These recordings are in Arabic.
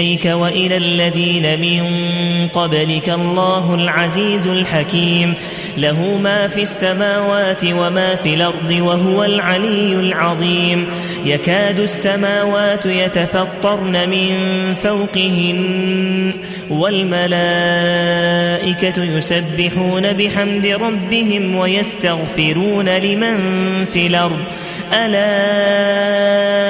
إليك وإلى الذين من قبلك الله العزيز الحكيم. له ما في السماوات وما في الأرض وهو العلي العظيم. يكاد السماوات يتفطرن من فوقهن والملائكة يسبحون بحمد ربهم ويستغفرون لمن في الأرض. ألا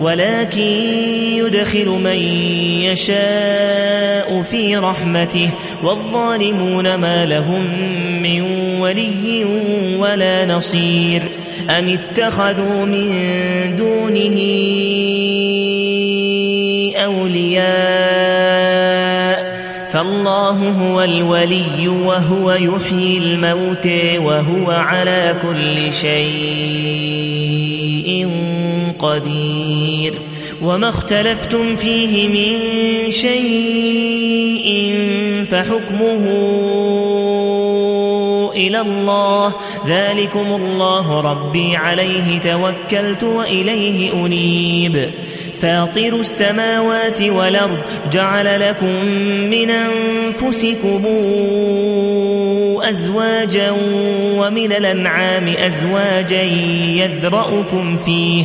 ولكن يدخل من يشاء في رحمته والظالمون ما لهم من ولي ولا نصير. أم اتخذوا من دونه أولياء؟ فالله هو الولي وهو يحيي الموت وهو على كل شيء قدير وما اختلفتم فيه من شيء فحكمه إلى الله ذلكم الله ربي عليه توكلت وإليه أنيب فاطر السماوات والأرض جعل لكم من أنفسكم أزواجا ومن الأنعام أزواجا يذرأكم فيه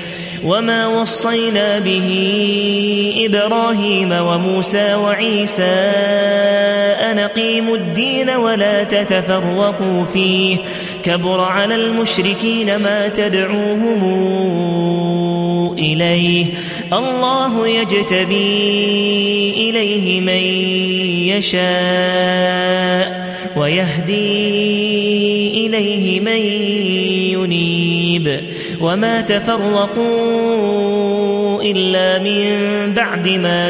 وما وصينا به إبراهيم وموسى وعيسى أن أقيموا الدين ولا تتفرقوا فيه. كبر على المشركين ما تدعوهم إليه. الله يجتبي إليه من يشاء ويهدي إليه من ينيب وما تفرقوا إلا من بعد ما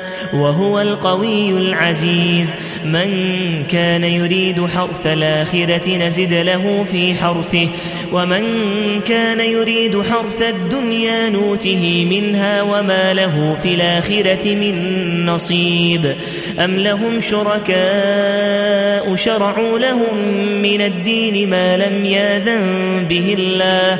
وهو القوي العزيز. من كان يريد حرث الآخرة نزد له في حرثه ومن كان يريد حرث الدنيا نوته منها وما له في الآخرة من نصيب. أم لهم شركاء شرعوا لهم من الدين ما لم يأذن به الله؟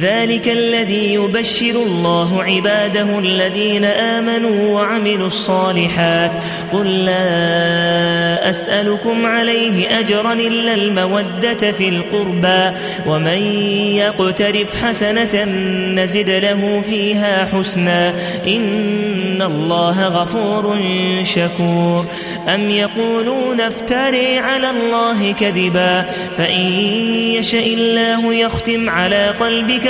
ذلك الذي يبشر الله عباده الذين آمنوا وعملوا الصالحات. قل لا أسألكم عليه أجرا إلا المودة في القربى. ومن يقترف حسنة نزد له فيها حسنا. إن الله غفور شكور. أم يقولون افتري على الله كذبا. فإن يشاء الله يختم على قلبك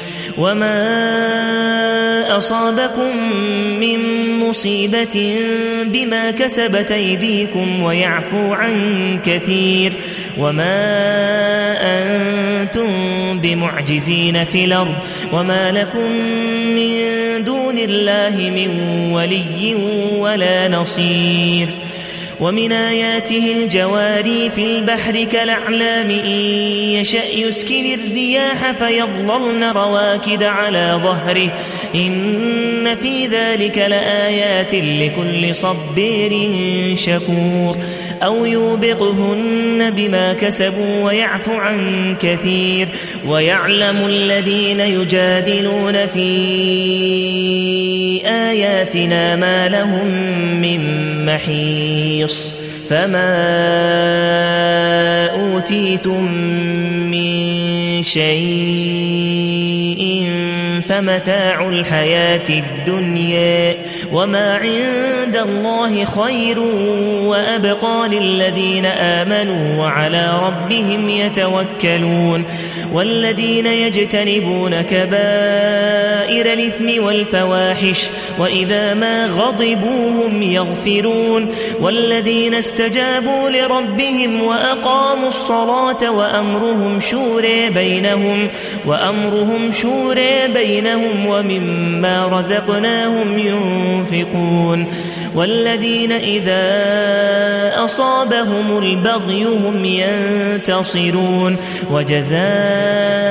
وما أصابكم من مصيبة بما كسبت أيديكم ويعفو عن كثير وما أنتم بمعجزين في الأرض وما لكم من دون الله من ولي ولا نصير ومن آياته الجواري في البحر كالأعلام إن يشأ يسكن الرياح فيظللن رواكد على ظهره. إن في ذلك لآيات لكل صبير شكور. أو يوبقهن بما كسبوا ويعفو عن كثير. ويعلم الذين يجادلون في آياتنا ما لهم من محيص فما أوتيتم من شيء فمتاع الحياة الدنيا وما عند الله خير وأبقى للذين آمنوا وعلى ربهم يتوكلون والذين يجتنبون كبائر الإثم والفواحش وإذا ما غضبوا هم يغفرون والذين استجابوا لربهم وأقاموا الصلاة وأمرهم شورى بينهم وأمرهم شورى بينهم ومما رزقناهم ينفقون والذين إذا أصابهم البغي هم ينتصرون وجزاء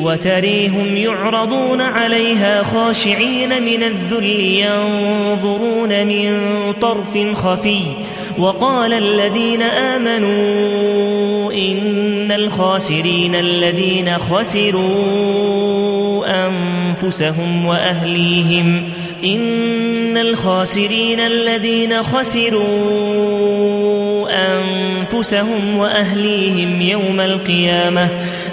وتريهم يعرضون عليها خاشعين من الذل ينظرون من طرف خفي وقال الذين آمنوا إن الخاسرين الذين خسروا أنفسهم وأهليهم إن الخاسرين الذين خسروا أنفسهم وأهليهم يوم القيامة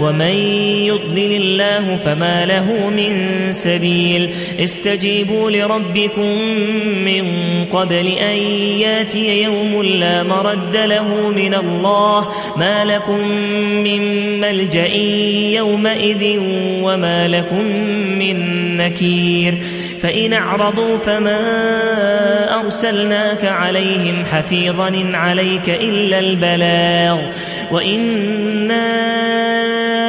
ومن يضلل الله فما له من سبيل استجيبوا لربكم من قبل أن ياتي يوم لا مرد له من الله ما لكم من ملجأ يومئذ وما لكم من نكير فإن أعرضوا فما أرسلناك عليهم حفيظا عليك إلا البلاغ وإنا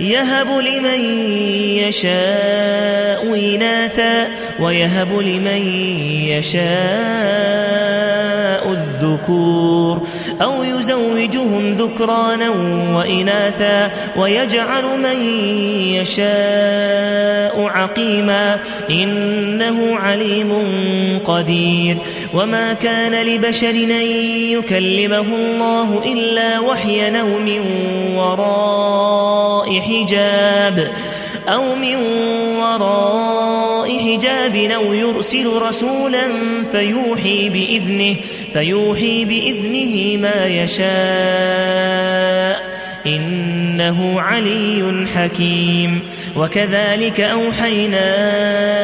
يهب لمن يشاء إناثا ويهب لمن يشاء الذكور أو يزوجهم ذكرانا وإناثا ويجعل من يشاء عقيما إنه عليم قدير وما كان لبشر أن يكلمه الله إلا وحي نوم وراء حجاب أو من وراء حجاب أو يرسل رسولا فيوحي بإذنه, فيوحي بإذنه ما يشاء. إنه علي حكيم. وكذلك أوحينا